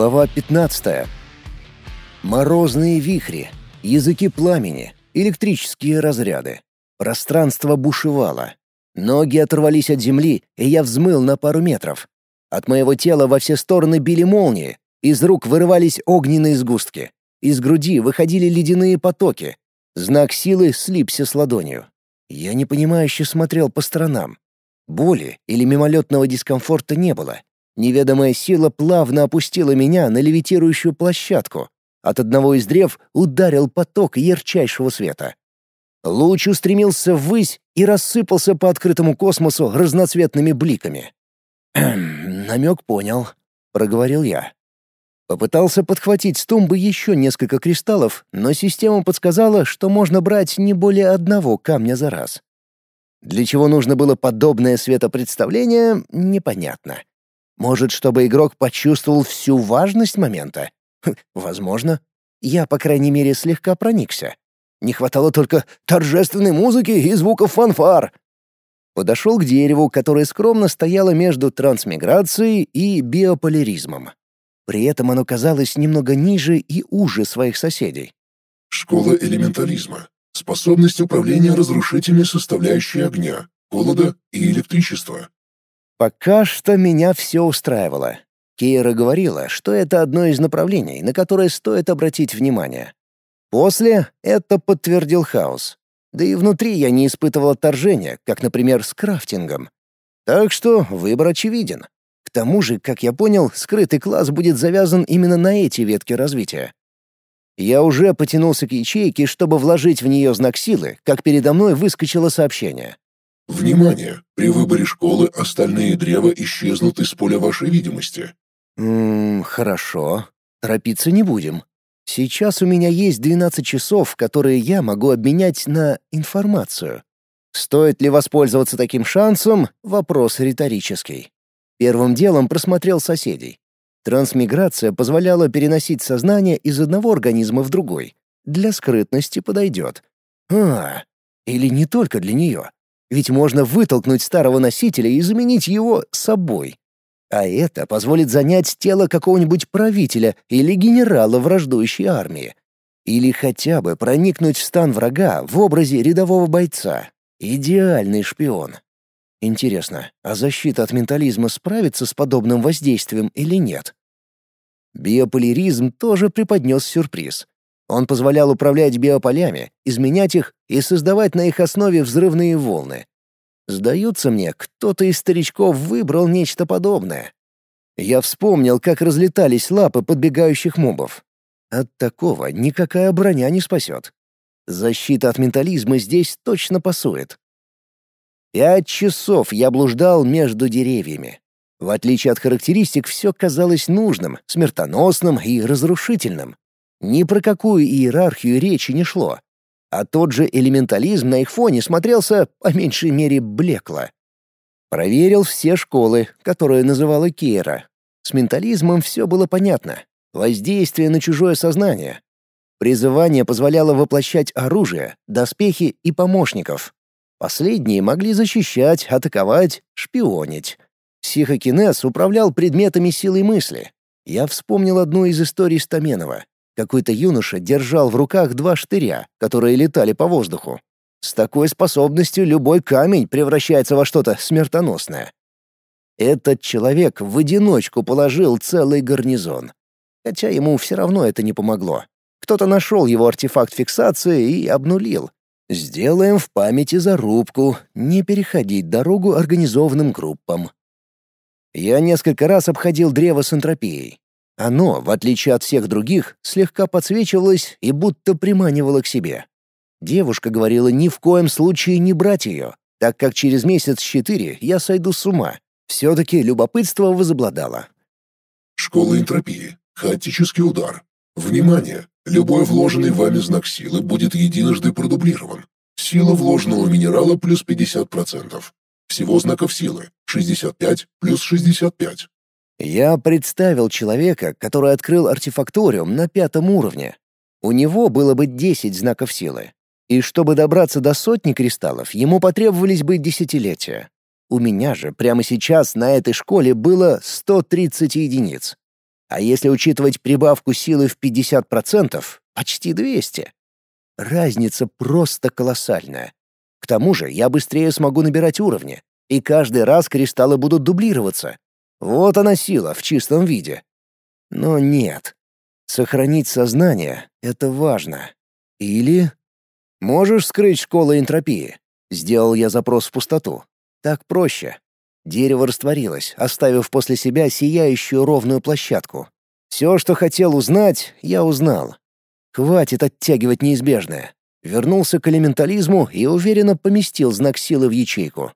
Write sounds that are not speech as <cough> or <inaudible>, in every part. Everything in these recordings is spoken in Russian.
Глава 15. Морозные вихри, языки пламени, электрические разряды. Пространство бушевало. Ноги оторвались от земли, и я взмыл на пару метров. От моего тела во все стороны били молнии, из рук вырывались огненные сгустки. Из груди выходили ледяные потоки. Знак силы слипся с ладонью. Я непонимающе смотрел по сторонам. Боли или мимолетного дискомфорта не было. Неведомая сила плавно опустила меня на левитирующую площадку. От одного из древ ударил поток ярчайшего света. Луч устремился ввысь и рассыпался по открытому космосу разноцветными бликами. «Намек понял», — проговорил я. Попытался подхватить с тумбы еще несколько кристаллов, но система подсказала, что можно брать не более одного камня за раз. Для чего нужно было подобное светопредставление, непонятно. Может, чтобы игрок почувствовал всю важность момента? Хм, возможно. Я, по крайней мере, слегка проникся. Не хватало только торжественной музыки и звуков фанфар. Подошел к дереву, которое скромно стояло между трансмиграцией и биополяризмом. При этом оно казалось немного ниже и уже своих соседей. Школа элементализма. Способность управления разрушительной составляющей огня, холода и электричества. Пока что меня все устраивало. Кейра говорила, что это одно из направлений, на которое стоит обратить внимание. После это подтвердил Хаос. Да и внутри я не испытывал отторжения, как, например, с крафтингом. Так что выбор очевиден. К тому же, как я понял, скрытый класс будет завязан именно на эти ветки развития. Я уже потянулся к ячейке, чтобы вложить в нее знак силы, как передо мной выскочило сообщение. Внимание! При выборе школы остальные древа исчезнут из поля вашей видимости. Ммм, хорошо. Торопиться не будем. Сейчас у меня есть 12 часов, которые я могу обменять на информацию. Стоит ли воспользоваться таким шансом — вопрос риторический. Первым делом просмотрел соседей. Трансмиграция позволяла переносить сознание из одного организма в другой. Для скрытности подойдет. А, или не только для нее. Ведь можно вытолкнуть старого носителя и заменить его собой. А это позволит занять тело какого-нибудь правителя или генерала враждующей армии. Или хотя бы проникнуть в стан врага в образе рядового бойца. Идеальный шпион. Интересно, а защита от ментализма справится с подобным воздействием или нет? Биополяризм тоже преподнес сюрприз. Он позволял управлять биополями, изменять их и создавать на их основе взрывные волны. Сдается мне, кто-то из старичков выбрал нечто подобное. Я вспомнил, как разлетались лапы подбегающих мобов. От такого никакая броня не спасет. Защита от ментализма здесь точно пасует. Пять часов я блуждал между деревьями. В отличие от характеристик, все казалось нужным, смертоносным и разрушительным. Ни про какую иерархию речи не шло. А тот же элементализм на их фоне смотрелся, по меньшей мере, блекло. Проверил все школы, которые называла Кейра. С ментализмом все было понятно. Воздействие на чужое сознание. Призывание позволяло воплощать оружие, доспехи и помощников. Последние могли защищать, атаковать, шпионить. Психокинез управлял предметами силой мысли. Я вспомнил одну из историй Стаменова. Какой-то юноша держал в руках два штыря, которые летали по воздуху. С такой способностью любой камень превращается во что-то смертоносное. Этот человек в одиночку положил целый гарнизон. Хотя ему все равно это не помогло. Кто-то нашел его артефакт фиксации и обнулил. Сделаем в памяти зарубку, не переходить дорогу организованным группам. Я несколько раз обходил древо с энтропией. Оно, в отличие от всех других, слегка подсвечивалось и будто приманивало к себе. Девушка говорила ни в коем случае не брать ее, так как через месяц-четыре я сойду с ума. Все-таки любопытство возобладало. Школа энтропии. Хаотический удар. Внимание! Любой вложенный вами знак силы будет единожды продублирован. Сила вложенного минерала плюс 50%. Всего знаков силы 65 плюс 65. Я представил человека, который открыл артефакториум на пятом уровне. У него было бы 10 знаков силы. И чтобы добраться до сотни кристаллов, ему потребовались бы десятилетия. У меня же прямо сейчас на этой школе было 130 единиц. А если учитывать прибавку силы в 50%, почти 200. Разница просто колоссальная. К тому же я быстрее смогу набирать уровни, и каждый раз кристаллы будут дублироваться. Вот она сила в чистом виде. Но нет. Сохранить сознание — это важно. Или... Можешь скрыть школу энтропии? Сделал я запрос в пустоту. Так проще. Дерево растворилось, оставив после себя сияющую ровную площадку. Все, что хотел узнать, я узнал. Хватит оттягивать неизбежное. Вернулся к элементализму и уверенно поместил знак силы в ячейку.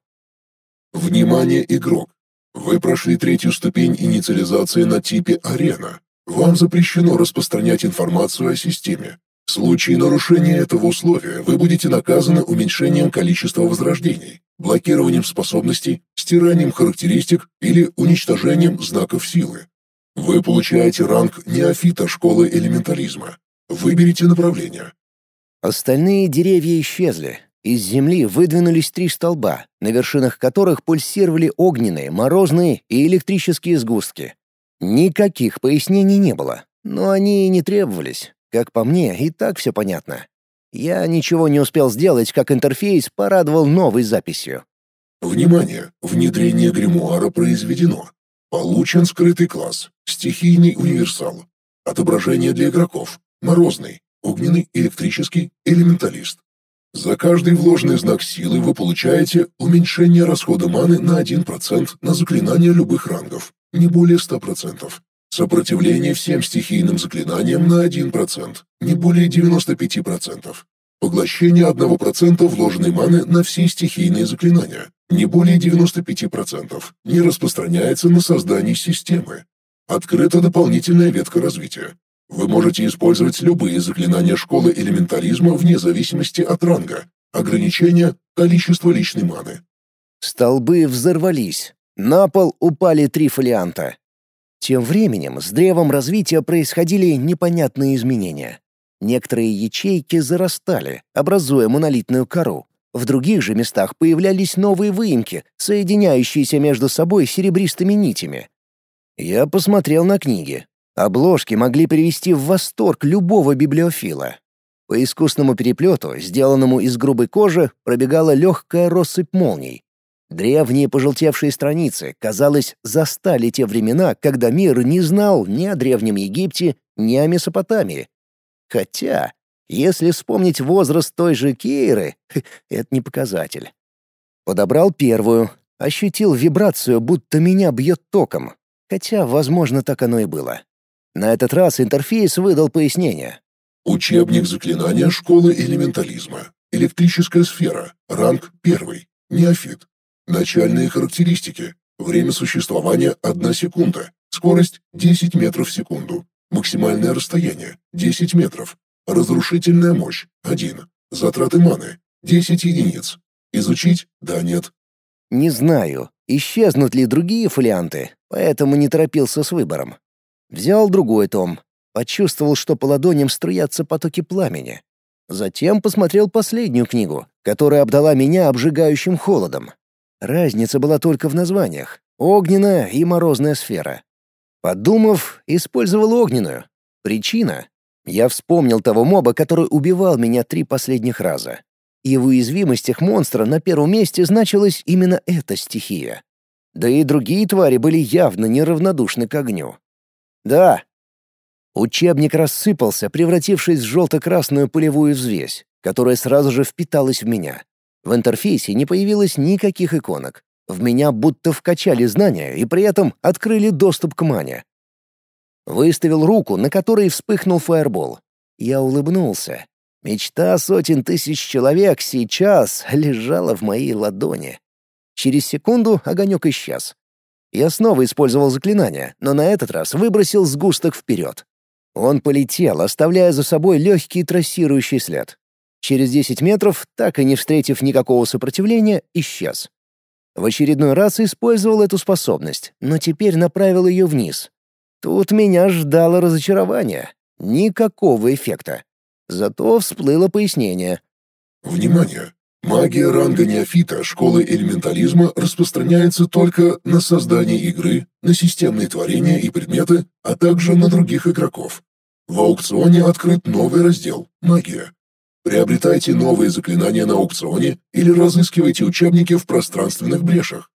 Внимание, игрок! Вы прошли третью ступень инициализации на типе «Арена». Вам запрещено распространять информацию о системе. В случае нарушения этого условия вы будете наказаны уменьшением количества возрождений, блокированием способностей, стиранием характеристик или уничтожением знаков силы. Вы получаете ранг неофита школы элементализма. Выберите направление. Остальные деревья исчезли. Из земли выдвинулись три столба, на вершинах которых пульсировали огненные, морозные и электрические сгустки. Никаких пояснений не было, но они и не требовались. Как по мне, и так все понятно. Я ничего не успел сделать, как интерфейс порадовал новой записью. Внимание! Внедрение гримуара произведено. Получен скрытый класс. Стихийный универсал. Отображение для игроков. Морозный, огненный, электрический, элементалист. За каждый вложенный знак силы вы получаете уменьшение расхода маны на 1% на заклинания любых рангов, не более 100%. Сопротивление всем стихийным заклинаниям на 1%, не более 95%. Поглощение 1% вложенной маны на все стихийные заклинания, не более 95%, не распространяется на создание системы. Открыта дополнительная ветка развития. Вы можете использовать любые заклинания школы элементализма вне зависимости от ранга. Ограничение – количество личной маны. Столбы взорвались. На пол упали три фолианта. Тем временем с древом развития происходили непонятные изменения. Некоторые ячейки зарастали, образуя монолитную кору. В других же местах появлялись новые выемки, соединяющиеся между собой серебристыми нитями. Я посмотрел на книги. Обложки могли привести в восторг любого библиофила. По искусному переплету, сделанному из грубой кожи, пробегала легкая россыпь молний. Древние пожелтевшие страницы, казалось, застали те времена, когда мир не знал ни о Древнем Египте, ни о Месопотамии. Хотя, если вспомнить возраст той же Кейры, <laughs> это не показатель. Подобрал первую, ощутил вибрацию, будто меня бьет током. Хотя, возможно, так оно и было. На этот раз интерфейс выдал пояснение. Учебник заклинания школы элементализма. Электрическая сфера. Ранг 1. Неофит. Начальные характеристики. Время существования 1 секунда. Скорость 10 метров в секунду. Максимальное расстояние 10 метров. Разрушительная мощь 1. Затраты маны 10 единиц. Изучить? Да, нет. Не знаю, исчезнут ли другие фолианты, поэтому не торопился с выбором. Взял другой том. Почувствовал, что по ладоням струятся потоки пламени. Затем посмотрел последнюю книгу, которая обдала меня обжигающим холодом. Разница была только в названиях — огненная и морозная сфера. Подумав, использовал огненную. Причина — я вспомнил того моба, который убивал меня три последних раза. И в уязвимостях монстра на первом месте значилась именно эта стихия. Да и другие твари были явно неравнодушны к огню. Да. Учебник рассыпался, превратившись в желто-красную пылевую взвесь, которая сразу же впиталась в меня. В интерфейсе не появилось никаких иконок. В меня будто вкачали знания и при этом открыли доступ к мане. Выставил руку, на которой вспыхнул фаербол. Я улыбнулся. Мечта сотен тысяч человек сейчас лежала в моей ладони. Через секунду огонек исчез. Я снова использовал заклинание, но на этот раз выбросил сгусток вперед. Он полетел, оставляя за собой легкий трассирующий след. Через 10 метров, так и не встретив никакого сопротивления, исчез. В очередной раз использовал эту способность, но теперь направил ее вниз. Тут меня ждало разочарование. Никакого эффекта. Зато всплыло пояснение. «Внимание! Магия ранга неофита школы элементализма распространяется только на создание игры, на системные творения и предметы, а также на других игроков. В аукционе открыт новый раздел «Магия». Приобретайте новые заклинания на аукционе или разыскивайте учебники в пространственных брешах.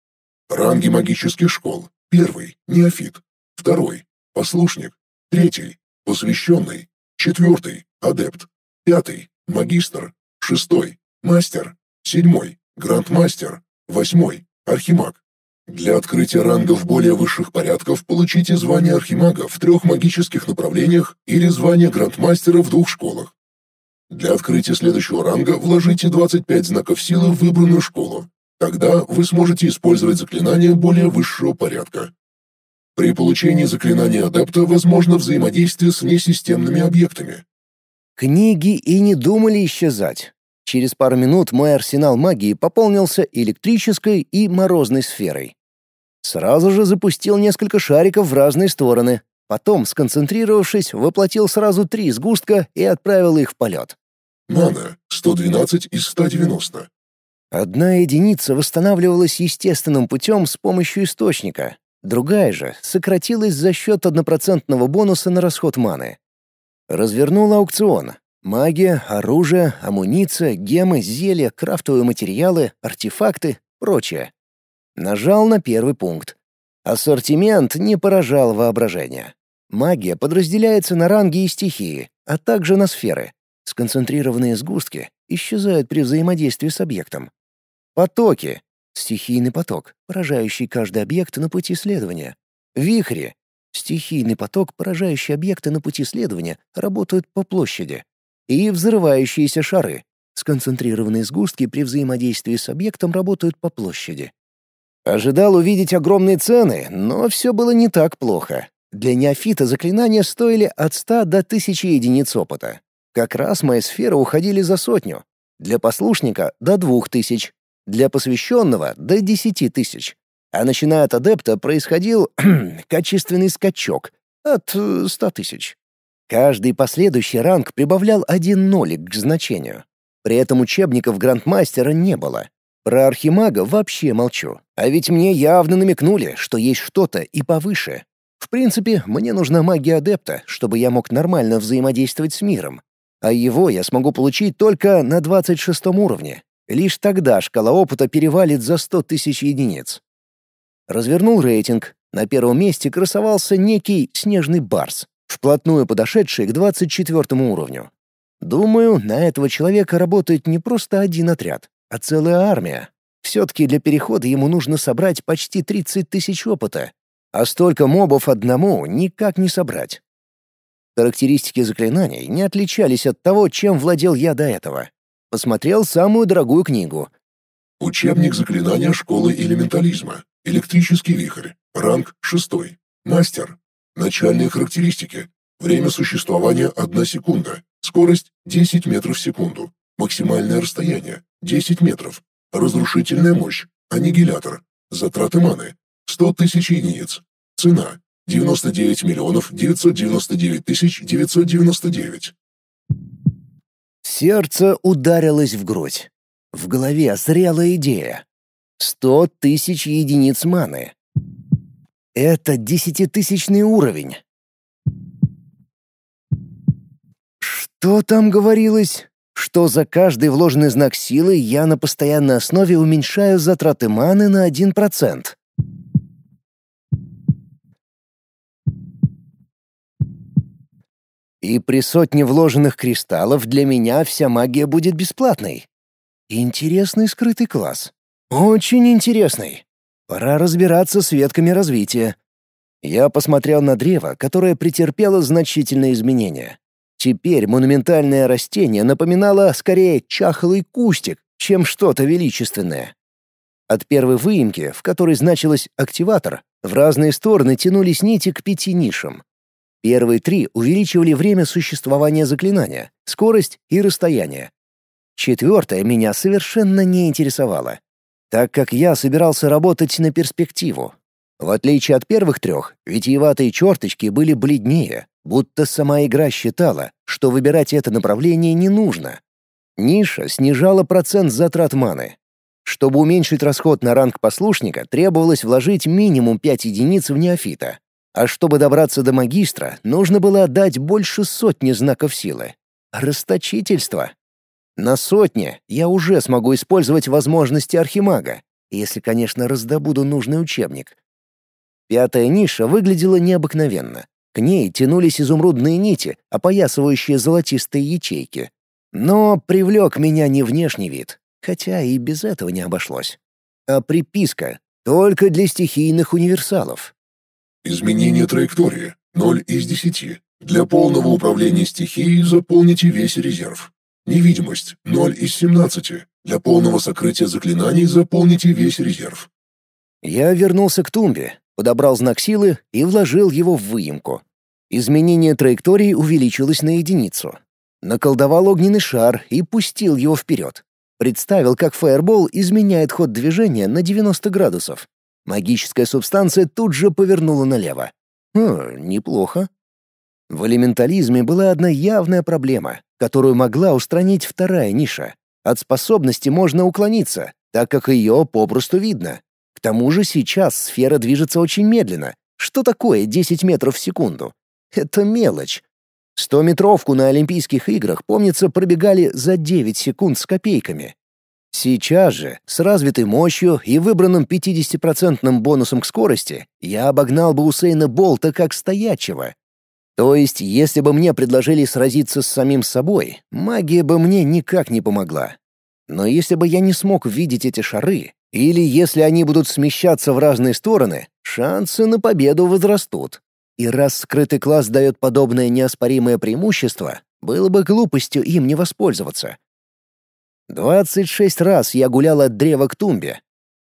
Ранги магических школ. Первый – неофит. Второй – послушник. Третий – посвященный. Четвертый – адепт. Пятый – магистр. Шестой – мастер. Седьмой – грандмастер. Восьмой – архимаг. Для открытия рангов более высших порядков получите звание архимага в трех магических направлениях или звание грандмастера в двух школах. Для открытия следующего ранга вложите 25 знаков силы в выбранную школу. Тогда вы сможете использовать заклинания более высшего порядка. При получении заклинания адепта возможно взаимодействие с несистемными объектами. Книги и не думали исчезать. Через пару минут мой арсенал магии пополнился электрической и морозной сферой. Сразу же запустил несколько шариков в разные стороны, Потом, сконцентрировавшись, воплотил сразу три сгустка и отправил их в полет. Мана — 112 из 190. Одна единица восстанавливалась естественным путем с помощью источника, другая же сократилась за счет однопроцентного бонуса на расход маны. Развернул аукцион. Магия, оружие, амуниция, гемы, зелья, крафтовые материалы, артефакты, прочее. Нажал на первый пункт. Ассортимент не поражал воображение. Магия подразделяется на ранги и стихии, а также на сферы. Сконцентрированные сгустки исчезают при взаимодействии с объектом. Потоки — стихийный поток, поражающий каждый объект на пути следования. Вихри — стихийный поток, поражающий объекты на пути следования, работают по площади. И взрывающиеся шары — сконцентрированные сгустки при взаимодействии с объектом работают по площади. Ожидал увидеть огромные цены, но все было не так плохо. Для неофита заклинания стоили от 100 до 1000 единиц опыта. Как раз мои сферы уходили за сотню. Для послушника — до 2000. Для посвященного — до 10 тысяч. А начиная от адепта происходил <clears throat> качественный скачок от 100 э, тысяч. Каждый последующий ранг прибавлял один нолик к значению. При этом учебников грандмастера не было. Про архимага вообще молчу. А ведь мне явно намекнули, что есть что-то и повыше. В принципе, мне нужна магия адепта, чтобы я мог нормально взаимодействовать с миром. А его я смогу получить только на 26 уровне. Лишь тогда шкала опыта перевалит за 100 тысяч единиц. Развернул рейтинг. На первом месте красовался некий снежный барс, вплотную подошедший к 24 уровню. Думаю, на этого человека работает не просто один отряд, а целая армия. Все-таки для перехода ему нужно собрать почти 30 тысяч опыта, а столько мобов одному никак не собрать. Характеристики заклинаний не отличались от того, чем владел я до этого. Посмотрел самую дорогую книгу. Учебник заклинания школы элементализма. Электрический вихрь. Ранг 6. Мастер. Начальные характеристики. Время существования 1 секунда. Скорость 10 метров в секунду. Максимальное расстояние 10 метров. Разрушительная мощь. Аннигилятор. Затраты маны 100 тысяч единиц. Цена 99 миллионов 999 тысяч 999. Сердце ударилось в грудь. В голове зрела идея. Сто тысяч единиц маны. Это десятитысячный уровень. Что там говорилось? Что за каждый вложенный знак силы я на постоянной основе уменьшаю затраты маны на один процент. И при сотне вложенных кристаллов для меня вся магия будет бесплатной. Интересный скрытый класс. Очень интересный. Пора разбираться с ветками развития. Я посмотрел на древо, которое претерпело значительные изменения. Теперь монументальное растение напоминало скорее чахлый кустик, чем что-то величественное. От первой выемки, в которой значилось «активатор», в разные стороны тянулись нити к пяти нишам. Первые три увеличивали время существования заклинания, скорость и расстояние. Четвертое меня совершенно не интересовало, так как я собирался работать на перспективу. В отличие от первых трех, витиеватые черточки были бледнее, будто сама игра считала, что выбирать это направление не нужно. Ниша снижала процент затрат маны. Чтобы уменьшить расход на ранг послушника, требовалось вложить минимум 5 единиц в неофита. А чтобы добраться до магистра, нужно было отдать больше сотни знаков силы. Расточительство. На сотне я уже смогу использовать возможности архимага, если, конечно, раздобуду нужный учебник. Пятая ниша выглядела необыкновенно. К ней тянулись изумрудные нити, опоясывающие золотистые ячейки. Но привлек меня не внешний вид, хотя и без этого не обошлось. А приписка только для стихийных универсалов. Изменение траектории 0 из 10. Для полного управления стихией заполните весь резерв. Невидимость 0 из 17. Для полного сокрытия заклинаний заполните весь резерв. Я вернулся к тумбе, подобрал знак силы и вложил его в выемку. Изменение траектории увеличилось на единицу. Наколдовал огненный шар и пустил его вперед. Представил, как фаербол изменяет ход движения на 90 градусов. Магическая субстанция тут же повернула налево. Хм, неплохо. В элементализме была одна явная проблема, которую могла устранить вторая ниша. От способности можно уклониться, так как ее попросту видно. К тому же сейчас сфера движется очень медленно. Что такое 10 метров в секунду? Это мелочь. Стометровку на Олимпийских играх, помнится, пробегали за 9 секунд с копейками. Сейчас же, с развитой мощью и выбранным 50% бонусом к скорости, я обогнал бы Усейна Болта как стоячего. То есть, если бы мне предложили сразиться с самим собой, магия бы мне никак не помогла. Но если бы я не смог видеть эти шары, или если они будут смещаться в разные стороны, шансы на победу возрастут. И раз скрытый класс дает подобное неоспоримое преимущество, было бы глупостью им не воспользоваться. Двадцать шесть раз я гулял от древа к тумбе.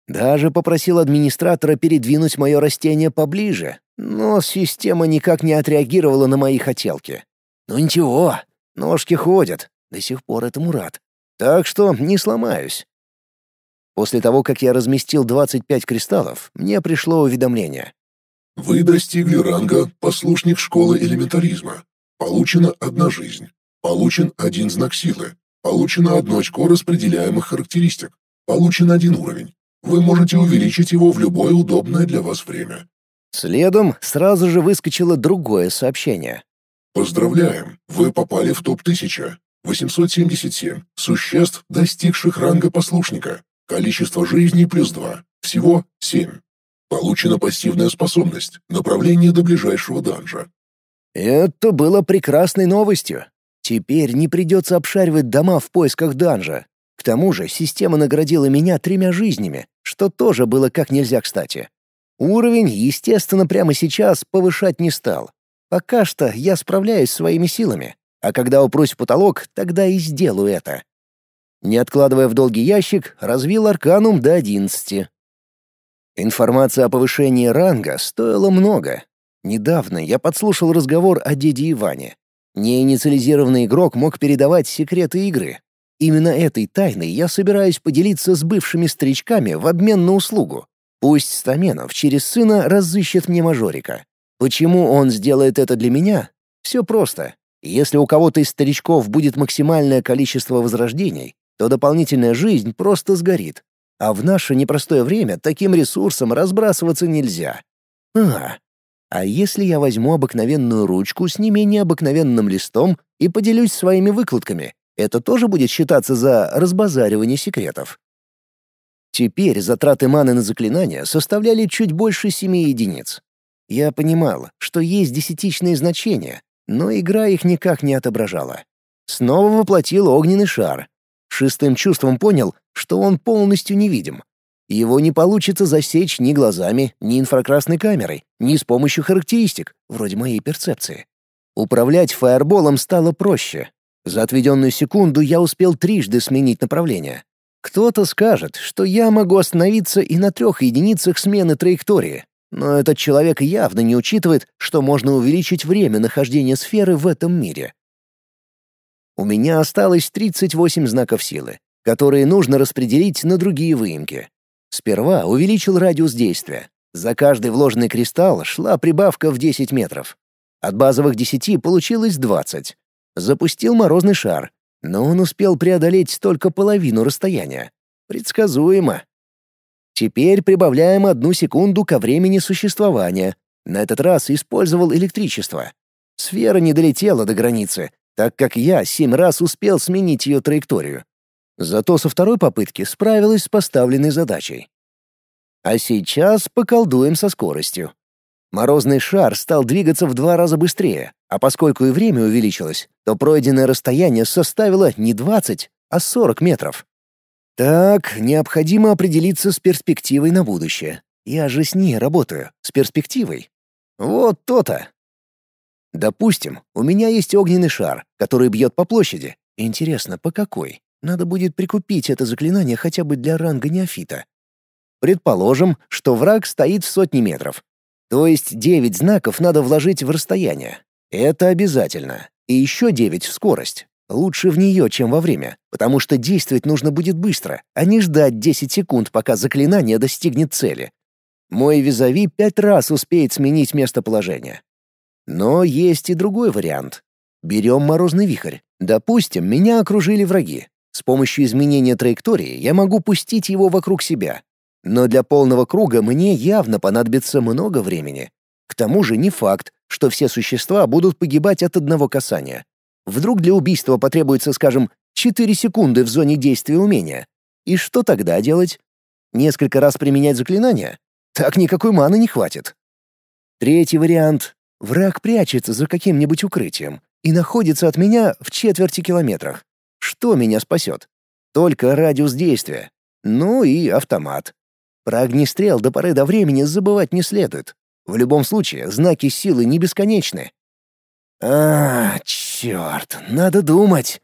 Даже попросил администратора передвинуть мое растение поближе, но система никак не отреагировала на мои хотелки. Ну ничего, ножки ходят, до сих пор этому рад. Так что не сломаюсь. После того, как я разместил 25 кристаллов, мне пришло уведомление. Вы достигли ранга «Послушник школы элементаризма». Получена одна жизнь. Получен один знак силы. Получено одно очко распределяемых характеристик. Получен один уровень. Вы можете увеличить его в любое удобное для вас время. Следом сразу же выскочило другое сообщение. Поздравляем, вы попали в топ-1000. 877 существ, достигших ранга послушника. Количество жизней плюс 2. Всего 7. Получена пассивная способность. Направление до ближайшего данжа. Это было прекрасной новостью. Теперь не придется обшаривать дома в поисках данжа. К тому же система наградила меня тремя жизнями, что тоже было как нельзя кстати. Уровень, естественно, прямо сейчас повышать не стал. Пока что я справляюсь своими силами, а когда упрусь в потолок, тогда и сделаю это. Не откладывая в долгий ящик, развил арканум до одиннадцати. Информация о повышении ранга стоила много. Недавно я подслушал разговор о деде Иване. Неинициализированный игрок мог передавать секреты игры. Именно этой тайной я собираюсь поделиться с бывшими старичками в обмен на услугу. Пусть Стаменов через сына разыщет мне мажорика. Почему он сделает это для меня? Все просто. Если у кого-то из старичков будет максимальное количество возрождений, то дополнительная жизнь просто сгорит. А в наше непростое время таким ресурсом разбрасываться нельзя. А, а если я возьму обыкновенную ручку с не менее обыкновенным листом и поделюсь своими выкладками, это тоже будет считаться за разбазаривание секретов. Теперь затраты маны на заклинания составляли чуть больше семи единиц. Я понимал, что есть десятичные значения, но игра их никак не отображала. Снова воплотил огненный шар, Шестым чувством понял, что он полностью невидим. Его не получится засечь ни глазами, ни инфракрасной камерой, ни с помощью характеристик, вроде моей перцепции. Управлять фаерболом стало проще. За отведенную секунду я успел трижды сменить направление. Кто-то скажет, что я могу остановиться и на трех единицах смены траектории, но этот человек явно не учитывает, что можно увеличить время нахождения сферы в этом мире. У меня осталось 38 знаков силы, которые нужно распределить на другие выемки. Сперва увеличил радиус действия. За каждый вложенный кристалл шла прибавка в 10 метров. От базовых 10 получилось 20. Запустил морозный шар. Но он успел преодолеть только половину расстояния. Предсказуемо. Теперь прибавляем одну секунду ко времени существования. На этот раз использовал электричество. Сфера не долетела до границы, так как я семь раз успел сменить ее траекторию. Зато со второй попытки справилась с поставленной задачей. А сейчас поколдуем со скоростью. Морозный шар стал двигаться в два раза быстрее, а поскольку и время увеличилось, то пройденное расстояние составило не 20, а 40 метров. Так, необходимо определиться с перспективой на будущее. Я же с ней работаю, с перспективой. Вот то-то. Допустим, у меня есть огненный шар, который бьет по площади. Интересно, по какой? Надо будет прикупить это заклинание хотя бы для ранга неофита. Предположим, что враг стоит в сотне метров. То есть девять знаков надо вложить в расстояние. Это обязательно. И еще девять в скорость. Лучше в нее, чем во время, потому что действовать нужно будет быстро, а не ждать 10 секунд, пока заклинание достигнет цели. Мой визави пять раз успеет сменить местоположение. Но есть и другой вариант. Берем морозный вихрь. Допустим, меня окружили враги. С помощью изменения траектории я могу пустить его вокруг себя. Но для полного круга мне явно понадобится много времени. К тому же не факт, что все существа будут погибать от одного касания. Вдруг для убийства потребуется, скажем, 4 секунды в зоне действия умения. И что тогда делать? Несколько раз применять заклинание? Так никакой маны не хватит. Третий вариант. Враг прячется за каким-нибудь укрытием и находится от меня в четверти километрах. Что меня спасет? Только радиус действия. Ну и автомат. Про огнестрел до поры до времени забывать не следует. В любом случае, знаки силы не бесконечны. А, черт, надо думать.